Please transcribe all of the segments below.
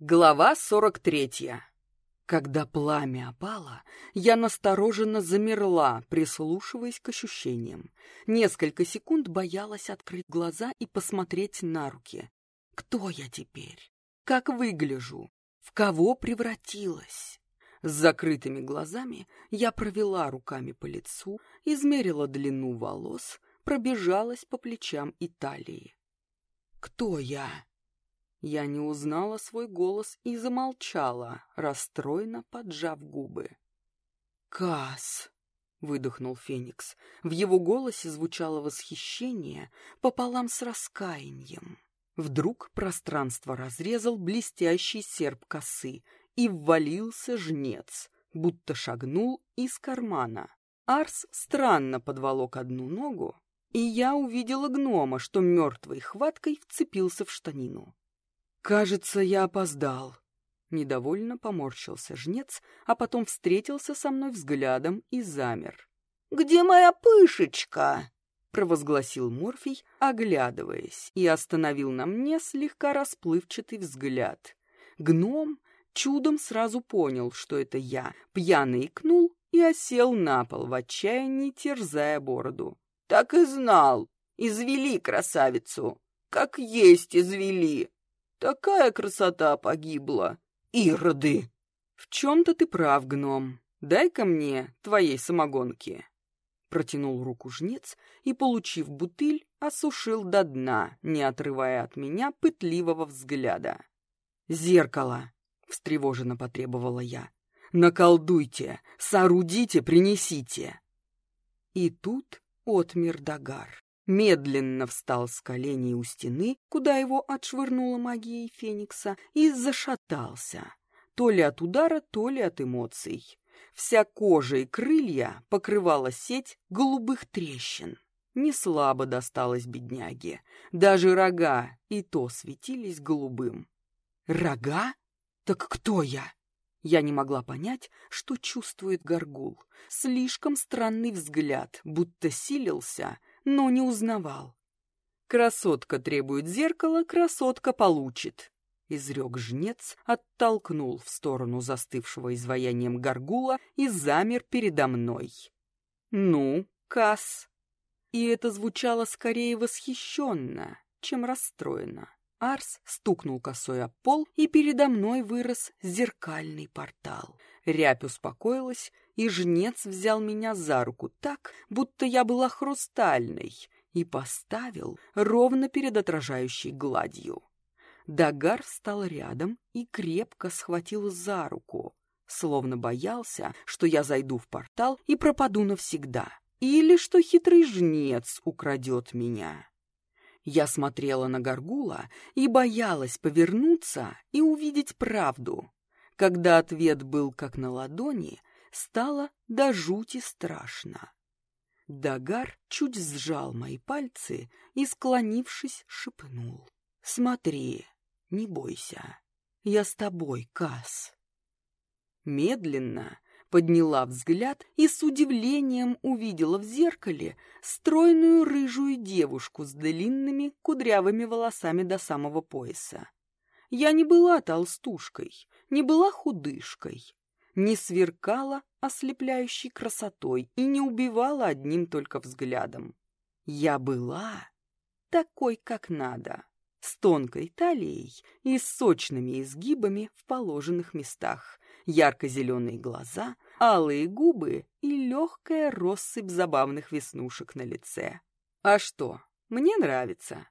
Глава сорок третья. Когда пламя опало, я настороженно замерла, прислушиваясь к ощущениям. Несколько секунд боялась открыть глаза и посмотреть на руки. Кто я теперь? Как выгляжу? В кого превратилась? С закрытыми глазами я провела руками по лицу, измерила длину волос, пробежалась по плечам и талии. Кто я? Я не узнала свой голос и замолчала, расстроенно поджав губы. «Кас!» — выдохнул Феникс. В его голосе звучало восхищение пополам с раскаянием. Вдруг пространство разрезал блестящий серп косы, и ввалился жнец, будто шагнул из кармана. Арс странно подволок одну ногу, и я увидела гнома, что мертвой хваткой вцепился в штанину. «Кажется, я опоздал». Недовольно поморщился жнец, а потом встретился со мной взглядом и замер. «Где моя пышечка?» — провозгласил Морфий, оглядываясь, и остановил на мне слегка расплывчатый взгляд. Гном чудом сразу понял, что это я, пьяный икнул и осел на пол в отчаянии, терзая бороду. «Так и знал! Извели красавицу! Как есть извели!» Такая красота погибла. Ироды! В чем-то ты прав, гном. Дай-ка мне твоей самогонки. Протянул руку жнец и, получив бутыль, осушил до дна, не отрывая от меня пытливого взгляда. «Зеркало!» — встревоженно потребовала я. «Наколдуйте! Соорудите, принесите!» И тут отмер Дагар медленно встал с коленей у стены, куда его отшвырнула магией Феникса, и зашатался, то ли от удара, то ли от эмоций. Вся кожа и крылья покрывала сеть голубых трещин. Не слабо досталось бедняге. Даже рога и то светились голубым. Рога? Так кто я? Я не могла понять, что чувствует горгул. Слишком странный взгляд, будто силился но не узнавал. «Красотка требует зеркала, красотка получит», — изрек жнец, оттолкнул в сторону застывшего изваянием горгула и замер передо мной. «Ну, Касс!» И это звучало скорее восхищенно, чем расстроенно. Арс стукнул косой о пол, и передо мной вырос зеркальный портал. Рябь успокоилась, и жнец взял меня за руку так, будто я была хрустальной, и поставил ровно перед отражающей гладью. Дагар встал рядом и крепко схватил за руку, словно боялся, что я зайду в портал и пропаду навсегда, или что хитрый жнец украдет меня. Я смотрела на Гаргула и боялась повернуться и увидеть правду. Когда ответ был как на ладони, стало до жути страшно. Дагар чуть сжал мои пальцы и, склонившись, шепнул. «Смотри, не бойся, я с тобой, Кас. Медленно, подняла взгляд и с удивлением увидела в зеркале стройную рыжую девушку с длинными кудрявыми волосами до самого пояса. Я не была толстушкой, не была худышкой, не сверкала ослепляющей красотой и не убивала одним только взглядом. Я была такой, как надо, с тонкой талией и с сочными изгибами в положенных местах, ярко-зеленые глаза, алые губы и легкая россыпь забавных веснушек на лице. А что, мне нравится.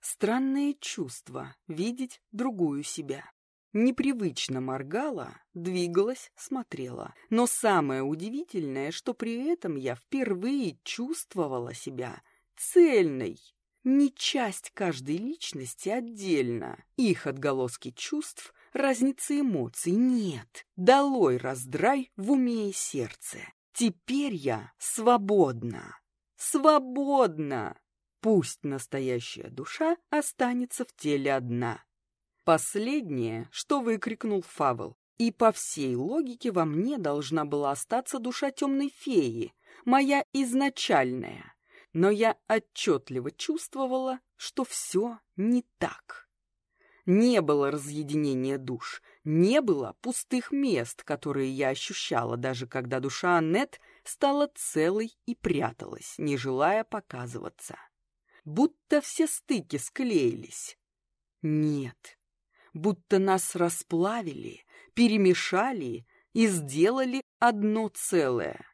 Странное чувство — видеть другую себя. Непривычно моргала, двигалась, смотрела. Но самое удивительное, что при этом я впервые чувствовала себя цельной. Не часть каждой личности отдельно. Их отголоски чувств разницы эмоций нет. Долой раздрай в уме и сердце. Теперь я свободна. Свободна! Пусть настоящая душа останется в теле одна. Последнее, что выкрикнул Фавел. И по всей логике во мне должна была остаться душа темной феи, моя изначальная. Но я отчетливо чувствовала, что все не так. Не было разъединения душ, не было пустых мест, которые я ощущала, даже когда душа Аннет стала целой и пряталась, не желая показываться. Будто все стыки склеились. Нет, будто нас расплавили, перемешали и сделали одно целое.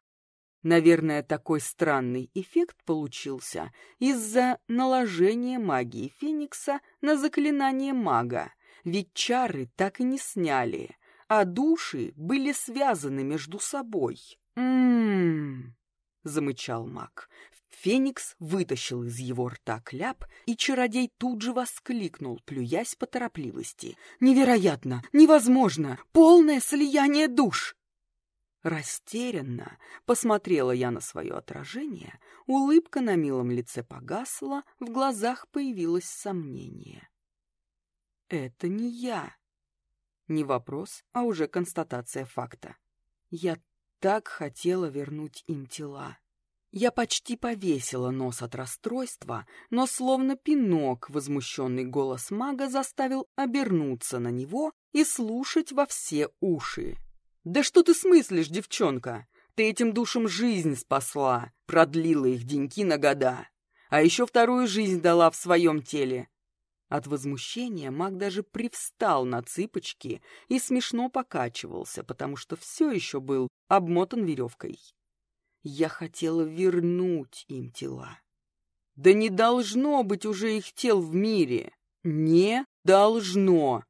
Наверное, такой странный эффект получился из-за наложения магии Феникса на заклинание мага, ведь чары так и не сняли, а души были связаны между собой. «М-м-м», замычал маг. Феникс вытащил из его рта кляп, и чародей тут же воскликнул, плюясь по торопливости. «Невероятно! Невозможно! Полное слияние душ!» Растерянно посмотрела я на свое отражение, улыбка на милом лице погасла, в глазах появилось сомнение. «Это не я!» Не вопрос, а уже констатация факта. Я так хотела вернуть им тела. Я почти повесила нос от расстройства, но словно пинок возмущенный голос мага заставил обернуться на него и слушать во все уши. «Да что ты смыслишь, девчонка? Ты этим душам жизнь спасла, продлила их деньки на года, а еще вторую жизнь дала в своем теле». От возмущения маг даже привстал на цыпочки и смешно покачивался, потому что все еще был обмотан веревкой. Я хотела вернуть им тела. Да не должно быть уже их тел в мире. Не должно.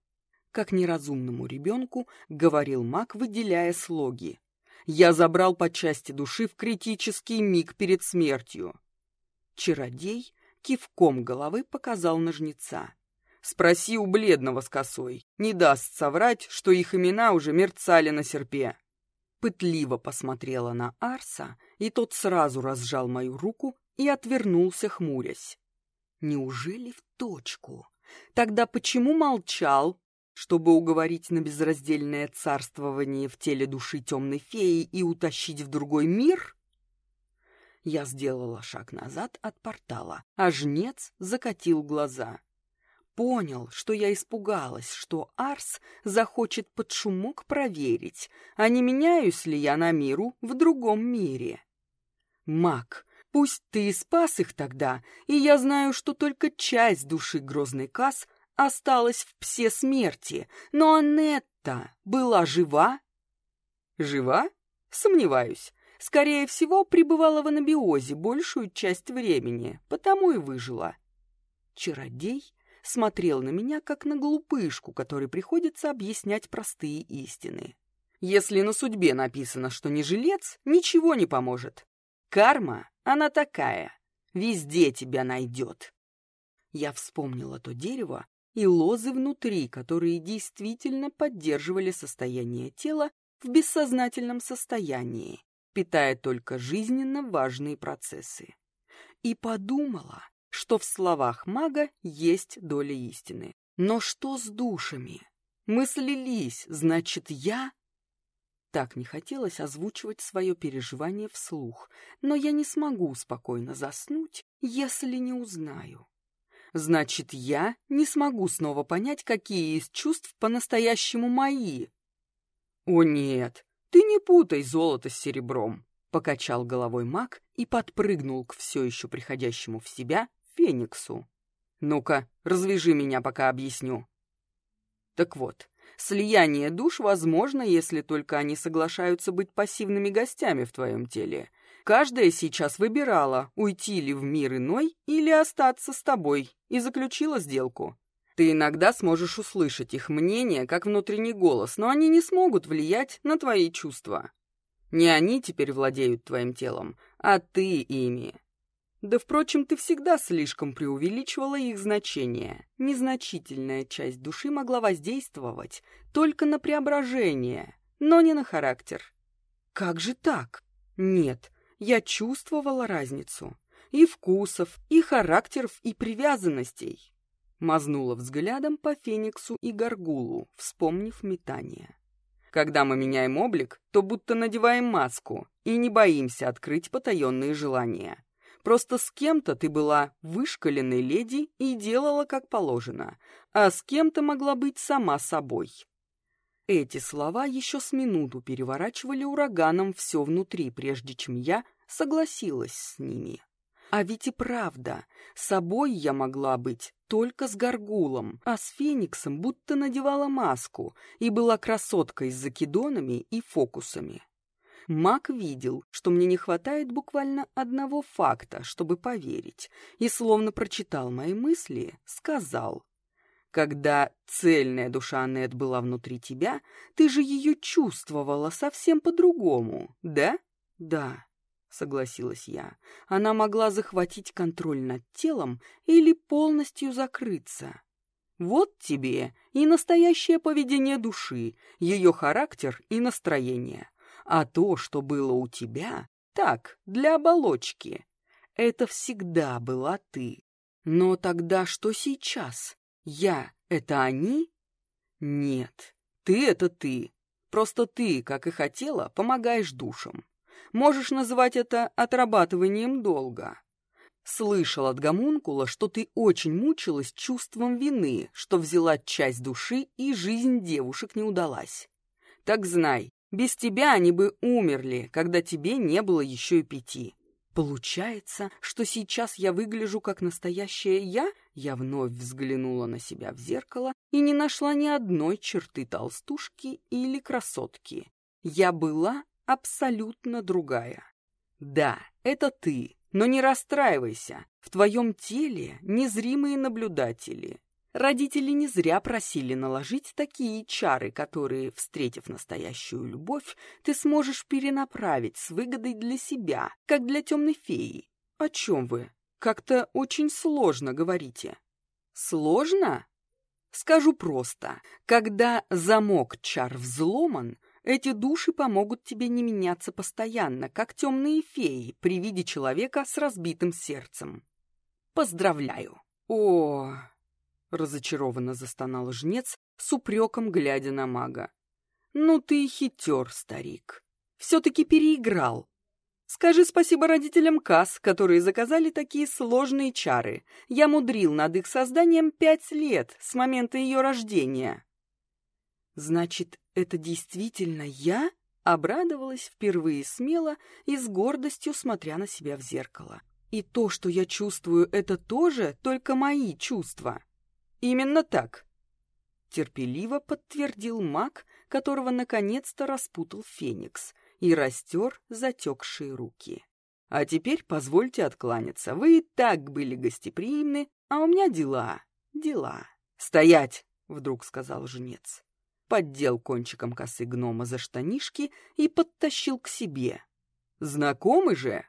Как неразумному ребенку говорил маг, выделяя слоги. Я забрал по части души в критический миг перед смертью. Чародей кивком головы показал на жнеца. Спроси у бледного с косой. Не даст соврать, что их имена уже мерцали на серпе пытливо посмотрела на Арса, и тот сразу разжал мою руку и отвернулся, хмурясь. Неужели в точку? Тогда почему молчал, чтобы уговорить на безраздельное царствование в теле души темной феи и утащить в другой мир? Я сделала шаг назад от портала, а жнец закатил глаза понял, что я испугалась, что Арс захочет под шумок проверить, а не меняюсь ли я на миру в другом мире. Мак, пусть ты и спас их тогда, и я знаю, что только часть души грозный Кас осталась в псе смерти, но Анетта была жива? Жива? Сомневаюсь. Скорее всего, пребывала в анабиозе большую часть времени, потому и выжила. Чародей смотрел на меня, как на глупышку, которой приходится объяснять простые истины. Если на судьбе написано, что не жилец, ничего не поможет. Карма, она такая, везде тебя найдет. Я вспомнила то дерево и лозы внутри, которые действительно поддерживали состояние тела в бессознательном состоянии, питая только жизненно важные процессы. И подумала, что в словах мага есть доля истины. Но что с душами? Мы слились, значит, я... Так не хотелось озвучивать свое переживание вслух, но я не смогу спокойно заснуть, если не узнаю. Значит, я не смогу снова понять, какие из чувств по-настоящему мои. О нет, ты не путай золото с серебром, покачал головой маг и подпрыгнул к все еще приходящему в себя Фениксу. Ну-ка, развяжи меня, пока объясню. Так вот, слияние душ возможно, если только они соглашаются быть пассивными гостями в твоем теле. Каждая сейчас выбирала, уйти ли в мир иной или остаться с тобой, и заключила сделку. Ты иногда сможешь услышать их мнение, как внутренний голос, но они не смогут влиять на твои чувства. Не они теперь владеют твоим телом, а ты ими. Да, впрочем, ты всегда слишком преувеличивала их значение. Незначительная часть души могла воздействовать только на преображение, но не на характер. Как же так? Нет, я чувствовала разницу. И вкусов, и характеров, и привязанностей. Мазнула взглядом по Фениксу и Гаргулу, вспомнив метание. Когда мы меняем облик, то будто надеваем маску и не боимся открыть потаенные желания. Просто с кем-то ты была вышкаленной леди и делала как положено, а с кем-то могла быть сама собой. Эти слова еще с минуту переворачивали ураганом все внутри, прежде чем я согласилась с ними. А ведь и правда, собой я могла быть только с горгулом, а с фениксом будто надевала маску и была красоткой с закидонами и фокусами. Мак видел, что мне не хватает буквально одного факта, чтобы поверить, и, словно прочитал мои мысли, сказал, когда цельная душа Аннет была внутри тебя, ты же ее чувствовала совсем по-другому, да? Да, согласилась я. Она могла захватить контроль над телом или полностью закрыться. Вот тебе и настоящее поведение души, ее характер и настроение. А то, что было у тебя, так, для оболочки. Это всегда была ты. Но тогда что сейчас? Я — это они? Нет, ты — это ты. Просто ты, как и хотела, помогаешь душам. Можешь называть это отрабатыванием долга. Слышал от гомункула, что ты очень мучилась чувством вины, что взяла часть души и жизнь девушек не удалась. Так знай, без тебя они бы умерли, когда тебе не было еще и пяти. Получается, что сейчас я выгляжу как настоящая я? Я вновь взглянула на себя в зеркало и не нашла ни одной черты толстушки или красотки. Я была абсолютно другая. Да, это ты, но не расстраивайся. В твоем теле незримые наблюдатели. Родители не зря просили наложить такие чары, которые, встретив настоящую любовь, ты сможешь перенаправить с выгодой для себя, как для темной феи. О чем вы? Как-то очень сложно говорите. Сложно? Скажу просто. Когда замок чар взломан, эти души помогут тебе не меняться постоянно, как темные феи при виде человека с разбитым сердцем. Поздравляю. О, Разочарованно застонал жнец, с упреком глядя на мага. «Ну ты и хитер, старик. Все-таки переиграл. Скажи спасибо родителям Касс, которые заказали такие сложные чары. Я мудрил над их созданием пять лет, с момента ее рождения». «Значит, это действительно я?» Обрадовалась впервые смело и с гордостью смотря на себя в зеркало. «И то, что я чувствую, это тоже только мои чувства». «Именно так», — терпеливо подтвердил маг, которого наконец-то распутал Феникс и растер затекшие руки. «А теперь позвольте откланяться. Вы и так были гостеприимны, а у меня дела, дела». «Стоять!» — вдруг сказал жнец. Поддел кончиком косы гнома за штанишки и подтащил к себе. «Знакомы же?»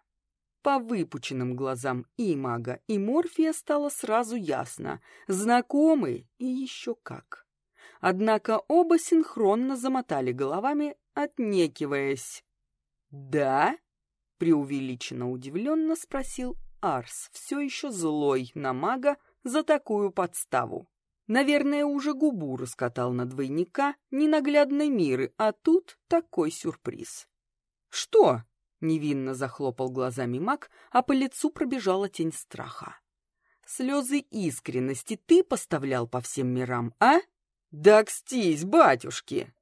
По выпученным глазам и мага, и Морфия стало сразу ясно. Знакомы и еще как. Однако оба синхронно замотали головами, отнекиваясь. «Да?» — преувеличенно удивленно спросил Арс, все еще злой на мага за такую подставу. Наверное, уже губу раскатал на двойника ненаглядной миры, а тут такой сюрприз. «Что?» Невинно захлопал глазами маг, а по лицу пробежала тень страха. «Слезы искренности ты поставлял по всем мирам, а?» «Да кстись, батюшки!»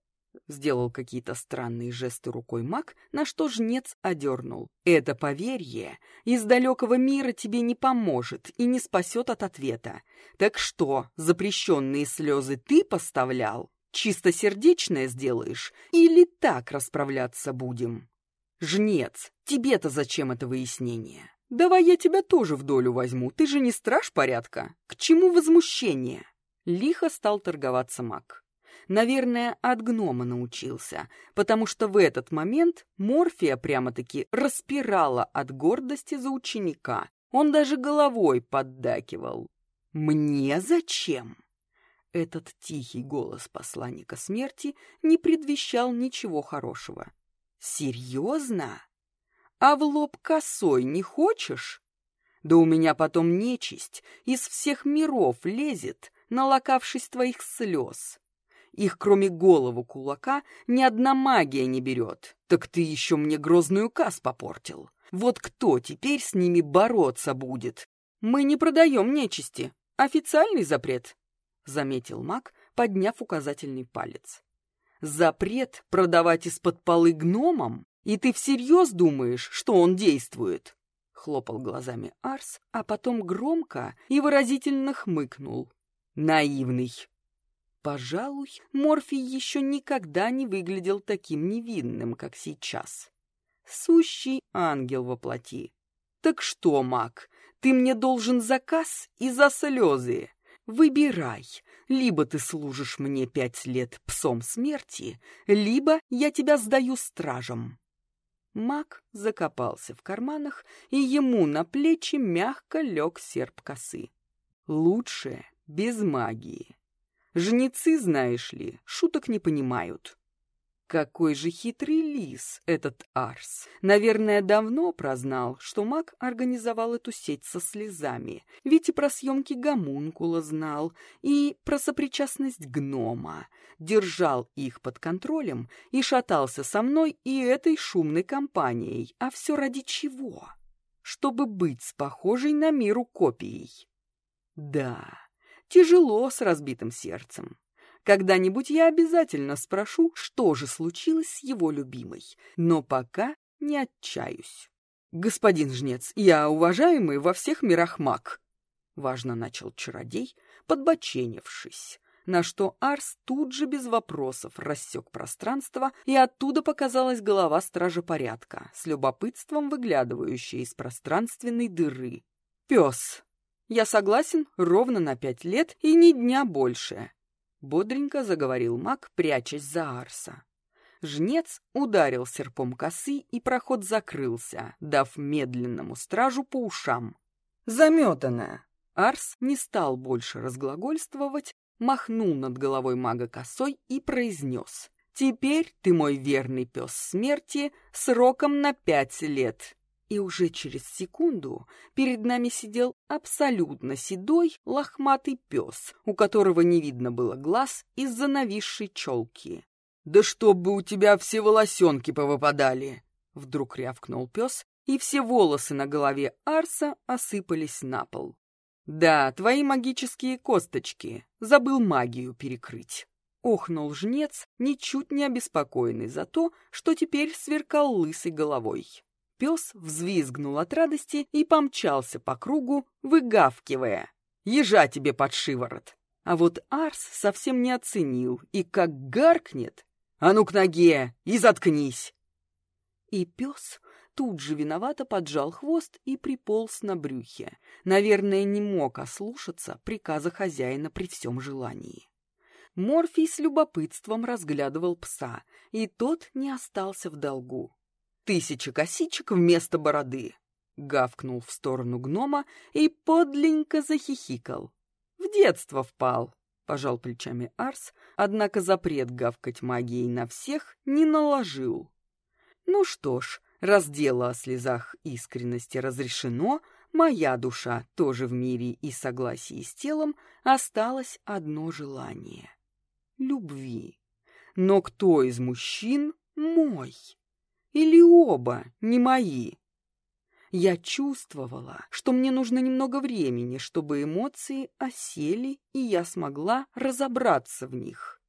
Сделал какие-то странные жесты рукой маг, на что жнец одернул. «Это поверье из далекого мира тебе не поможет и не спасет от ответа. Так что, запрещенные слезы ты поставлял? Чистосердечное сделаешь? Или так расправляться будем?» «Жнец, тебе-то зачем это выяснение? Давай я тебя тоже в долю возьму, ты же не страж порядка. К чему возмущение?» Лихо стал торговаться маг. Наверное, от гнома научился, потому что в этот момент Морфия прямо-таки распирала от гордости за ученика. Он даже головой поддакивал. «Мне зачем?» Этот тихий голос посланника смерти не предвещал ничего хорошего. «Серьезно? А в лоб косой не хочешь? Да у меня потом нечисть из всех миров лезет, налокавшись твоих слез. Их, кроме голову кулака, ни одна магия не берет. Так ты еще мне грозную кас попортил. Вот кто теперь с ними бороться будет? Мы не продаем нечисти. Официальный запрет, — заметил маг, подняв указательный палец. Запрет продавать из-под полы гномам? И ты всерьез думаешь, что он действует? Хлопал глазами Арс, а потом громко и выразительно хмыкнул. Наивный. Пожалуй, Морфий еще никогда не выглядел таким невинным, как сейчас. Сущий ангел во плоти. Так что, маг, ты мне должен заказ и за слезы. Выбирай, либо ты служишь мне пять лет псом смерти, либо я тебя сдаю стражам. Маг закопался в карманах, и ему на плечи мягко лег серп косы. Лучше без магии. Жнецы, знаешь ли, шуток не понимают. Какой же хитрый лис этот Арс. Наверное, давно прознал, что маг организовал эту сеть со слезами. Ведь и про съемки гомункула знал, и про сопричастность гнома. Держал их под контролем и шатался со мной и этой шумной компанией. А все ради чего? Чтобы быть с похожей на миру копией. Да, тяжело с разбитым сердцем. Когда-нибудь я обязательно спрошу, что же случилось с его любимой, но пока не отчаюсь. «Господин жнец, я уважаемый во всех мирах маг», — важно начал чародей, подбоченившись, на что Арс тут же без вопросов рассек пространство, и оттуда показалась голова стража порядка, с любопытством выглядывающая из пространственной дыры. «Пес, я согласен ровно на пять лет и ни дня больше. Бодренько заговорил маг, прячась за Арса. Жнец ударил серпом косы, и проход закрылся, дав медленному стражу по ушам. Заметанная. Арс не стал больше разглагольствовать, махнул над головой мага косой и произнес. «Теперь ты мой верный пес смерти сроком на пять лет. И уже через секунду перед нами сидел абсолютно седой лохматый пес, у которого не видно было глаз из-за нависшей челки. «Да чтобы у тебя все волосенки повыпадали!» Вдруг рявкнул пес, и все волосы на голове Арса осыпались на пол. «Да, твои магические косточки. Забыл магию перекрыть». Охнул жнец, ничуть не обеспокоенный за то, что теперь сверкал лысой головой. Пес взвизгнул от радости и помчался по кругу, выгавкивая. «Ежа тебе под шиворот!» А вот Арс совсем не оценил и как гаркнет. «А ну к ноге и заткнись!» И пес тут же виновато поджал хвост и приполз на брюхе. Наверное, не мог ослушаться приказа хозяина при всем желании. Морфий с любопытством разглядывал пса, и тот не остался в долгу тысяча косичек вместо бороды!» Гавкнул в сторону гнома и подленько захихикал. «В детство впал!» — пожал плечами Арс, однако запрет гавкать магией на всех не наложил. «Ну что ж, раз дело о слезах искренности разрешено, моя душа тоже в мире и согласии с телом осталось одно желание — любви. Но кто из мужчин мой?» Или оба не мои? Я чувствовала, что мне нужно немного времени, чтобы эмоции осели, и я смогла разобраться в них.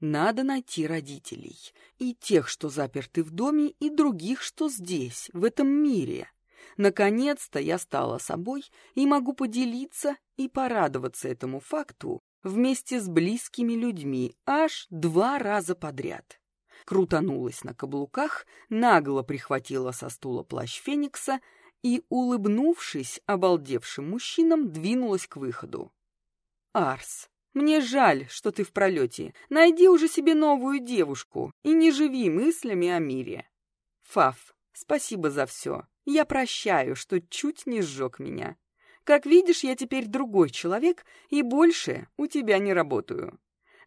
Надо найти родителей, и тех, что заперты в доме, и других, что здесь, в этом мире. Наконец-то я стала собой и могу поделиться и порадоваться этому факту вместе с близкими людьми аж два раза подряд крутанулась на каблуках, нагло прихватила со стула плащ Феникса и, улыбнувшись обалдевшим мужчинам, двинулась к выходу. «Арс, мне жаль, что ты в пролете. Найди уже себе новую девушку и не живи мыслями о мире. Фаф, спасибо за все. Я прощаю, что чуть не сжег меня. Как видишь, я теперь другой человек и больше у тебя не работаю.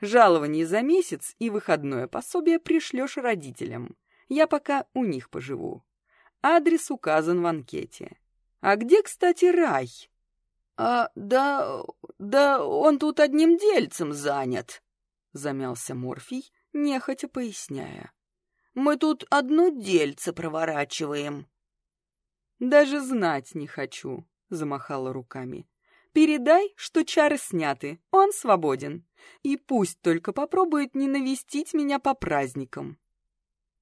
Жалование за месяц и выходное пособие пришлешь родителям. Я пока у них поживу. Адрес указан в анкете. А где, кстати, рай? А, да, да он тут одним дельцем занят, замялся Морфий, нехотя поясняя. Мы тут одно дельце проворачиваем. Даже знать не хочу, замахала руками. Передай, что чары сняты, он свободен. И пусть только попробует не навестить меня по праздникам.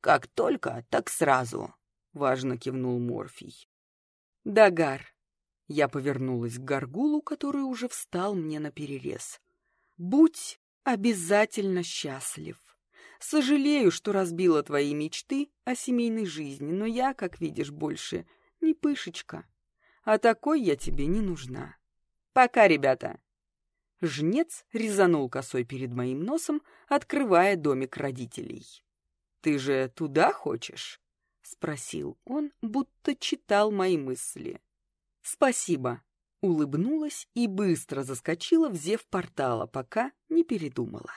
Как только, так сразу, важно кивнул Морфий. Дагар. Я повернулась к Гаргулу, который уже встал мне на перерез. Будь обязательно счастлив. Сожалею, что разбила твои мечты о семейной жизни, но я, как видишь, больше не пышечка. А такой я тебе не нужна. Пока, ребята. Жнец резанул косой перед моим носом, открывая домик родителей. «Ты же туда хочешь?» — спросил он, будто читал мои мысли. «Спасибо», — улыбнулась и быстро заскочила в зев портала, пока не передумала.